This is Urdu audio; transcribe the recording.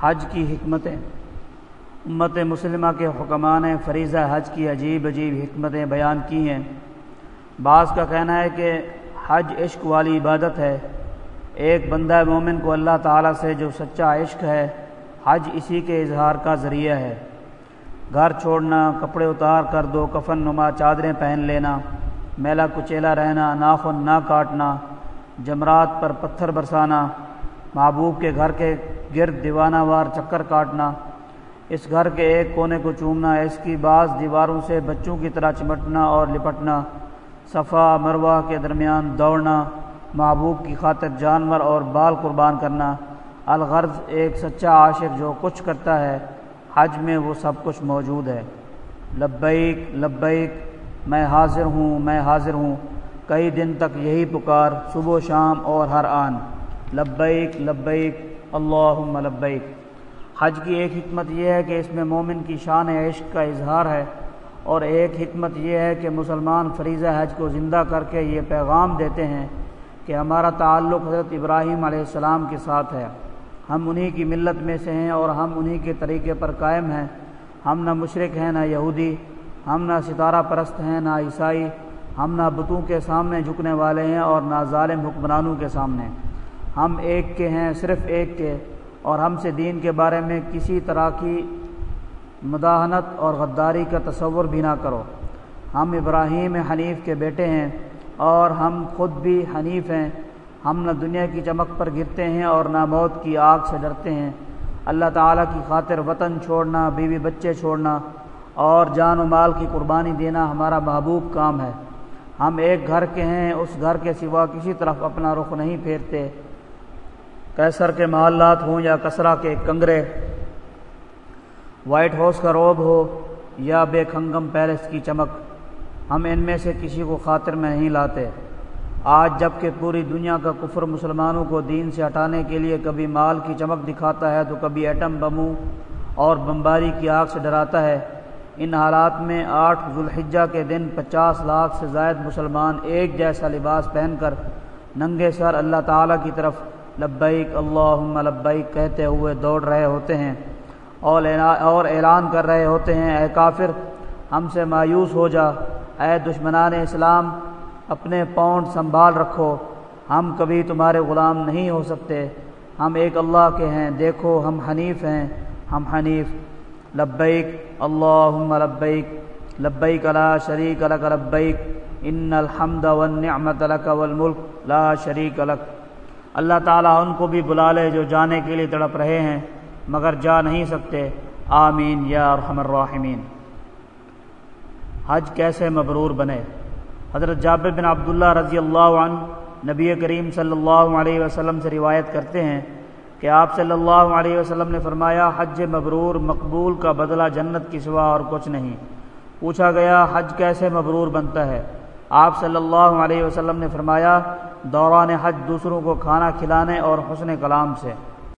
حج کی حکمتیں۔ امت مسلمہ کے حکمان نے فریضہ حج کی عجیب عجیب حکمتیں بیان کی ہیں۔ بعض کا کہنا ہے کہ حج عشق والی عبادت ہے۔ ایک بندہ مومن کو اللہ تعالیٰ سے جو سچا عشق ہے، حج اسی کے اظہار کا ذریعہ ہے۔ گھر چھوڑنا، کپڑے اتار کر دو کفن نما چادریں پہن لینا میلا کچیلا رہنا ناخن نہ کاٹنا، جمرات پر پتھر برسانا، محبوب کے گھر کے گرد دیوانہ وار، چکر کاٹنا، اس گھر کے ایک کونے کو چومنا، اس کی بعض دیواروں سے بچوں کی طرح چمٹنا اور لپٹنا، صفا، مروہ کے درمیان دوڑنا، محبوب کی خاطر جانور اور بال قربان کرنا، الغرض ایک سچا عاشق جو کچھ کرتا ہے، حج میں وہ سب کچھ موجود ہے۔ لبیک لبیک، میں حاضر ہوں، میں حاضر ہوں۔ کئی دن تک یہی پکار، صبح و شام اور ہر آن۔ لبیک لبیک اللہ لبیک۔ حج کی ایک حکمت یہ ہے کہ اس میں مومن کی شان عشق کا اظہار ہے اور ایک حکمت یہ ہے کہ مسلمان فریضہ حج کو زندہ کر کے یہ پیغام دیتے ہیں کہ ہمارا تعلق حضرت ابراہیم علیہ السلام کے ساتھ ہے۔ ہم انہی کی ملت میں سے ہیں اور ہم انہی کے طریقے پر قائم ہیں۔ ہم نہ مشرق ہیں، نہ یہودی۔ ہم نہ ستارہ پرست ہیں، نہ عیسائی۔ ہم نہ بتوں کے سامنے جھکنے والے ہیں اور نہ ظالم حکمرانوں کے سامنے۔ ہم ایک کے ہیں، صرف ایک کے، اور ہم سے دین کے بارے میں کسی طرح کی مداحنت اور غداری کا تصور بھی نہ کرو۔ ہم ابراہیم حنیف کے بیٹے ہیں، اور ہم خود بھی حنیف ہیں۔ ہم نہ دنیا کی چمک پر گرتے ہیں اور نہ موت کی آگ سے ڈرتے ہیں۔ اللہ تعالیٰ کی خاطر وطن چھوڑنا، بیوی بچے چھوڑنا، اور جان و مال کی قربانی دینا ہمارا محبوب کام ہے۔ ہم ایک گھر کے ہیں، اس گھر کے سوا کسی طرف اپنا رخ نہیں پھیرتے۔ کیسر کے محلات ہوں یا کسرا کے کنگرے، وائٹ ہاؤس کا روب ہو یا بے کھنگم پیلس کی چمک، ہم ان میں سے کسی کو خاطر میں نہیں لاتے۔ آج جبکہ پوری دنیا کا کفر مسلمانوں کو دین سے ہٹانے کے لیے کبھی مال کی چمک دکھاتا ہے تو کبھی ایٹم بموں اور بمباری کی آگ سے ڈراتا ہے۔ ان حالات میں آٹھ ذوالحجہ کے دن پچاس لاکھ سے زائد مسلمان ایک جیسا لباس پہن کر ننگے سر اللہ تعالیٰ کی طرف لبیک اللہ لبیک کہتے ہوئے دوڑ رہے ہوتے ہیں اور اعلان کر رہے ہوتے ہیں، اے کافر، ہم سے مایوس ہو جا۔ اے دشمنان اسلام، اپنے پاؤنڈ سنبھال رکھو۔ ہم کبھی تمہارے غلام نہیں ہو سکتے۔ ہم ایک اللہ کے ہیں۔ دیکھو، ہم حنیف ہیں۔ ہم حنیف۔ لبیک اللہ لبیک۔ لبیک لا شریک لک، لبیک۔ ان الحمد والنعمت لک والملک، لا شریک لک۔ اللہ تعالیٰ ان کو بھی بلا لے جو جانے کے لیے تڑپ رہے ہیں، مگر جا نہیں سکتے۔ آمین یا ارحم الراحمین۔ حج کیسے مبرور بنے؟ حضرت جابر بن عبداللہ رضی اللہ عنہ نبی کریم صلی اللہ علیہ وسلم سے روایت کرتے ہیں کہ آپ صلی اللہ علیہ وسلم نے فرمایا، حج مبرور مقبول کا بدلہ جنت کی سوا اور کچھ نہیں۔ پوچھا گیا، حج کیسے مبرور بنتا ہے؟ آپ صلی اللہ علیہ وسلم نے فرمایا، دوران حج دوسروں کو کھانا کھلانے اور حسن کلام سے۔